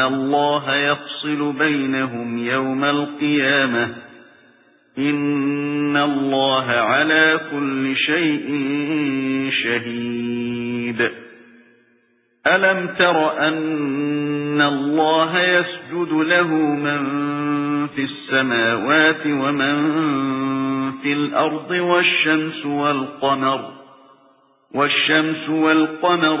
اللَّهَ يَفْصِلُ بَيْنَهُمْ يَوْمَ الْقِيَامَةِ إِنَّ اللَّهَ عَلَى كُلِّ شَيْءٍ شَهِيدٌ أَلَمْ تَرَ أَنَّ اللَّهَ يَسْجُدُ لَهُ مَن فِي السَّمَاوَاتِ وَمَن فِي الْأَرْضِ وَالشَّمْسُ وَالْقَمَرُ وَالشَّمْسُ وَالْقَمَرُ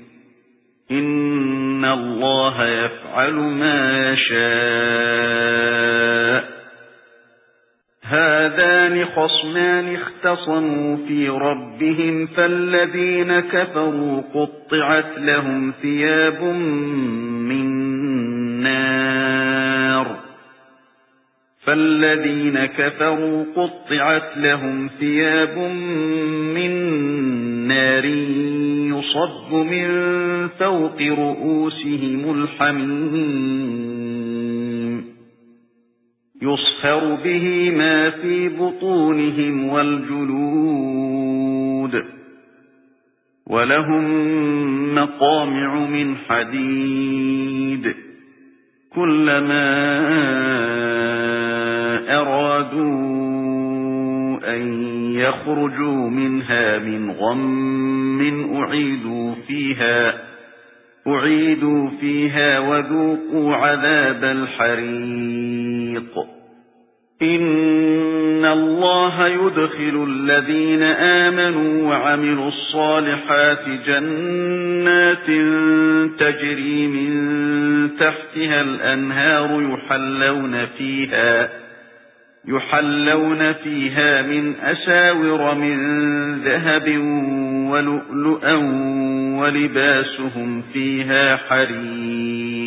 اللَّهَ يَفْعَلُ مَا يَشَاءُ. هَذَانِ خَصْمَانِ اخْتَصَمُوا فِي رَبِّهِمْ فَالَّذِينَ كَفَرُوا قُطِّعَتْ لَهُمْ ثِيَابٌ مِّن نَّارٍ. فَالَّذِينَ كَفَرُوا قُطِّعَتْ لَهُمْ ثِيَابٌ مِّن نَّارٍ. يُصَبُّ مِن فَوْقِ رُؤُوسِهِمُ الْحَمِيمُ. يُصْهَرُ بِهِ مَا فِي بُطُونِهِمْ وَالْجُلُودُ. وَلَهُم مَّقَامِعُ مِنْ حَدِيدٍ. كُلَّمَا أَرَادُوا أَن يَخْرُجُوا مِنْهَا مِنْ غَمٍّ أُعِيدُوا فِيهَا أُعِيدُوا فِيهَا وَذُوقُوا عَذَابَ الْحَرِيقِ. إِنَّ اللَّهَ يُدْخِلُ الَّذِينَ آمَنُوا وَعَمِلُوا الصَّالِحَاتِ جَنَّاتٍ تَجْرِي مِن تَحْتِهَا الْأَنْهَارُ يُحَلَّوْنَ فِيهَا. يُحَلَّوْنَ فِيهَا مِنْ أَسَاوِرَ مِنْ ذَهَبٍ وَلُؤْلُؤًا وَلِبَاسُهُمْ فِيهَا حَرِيرٌ.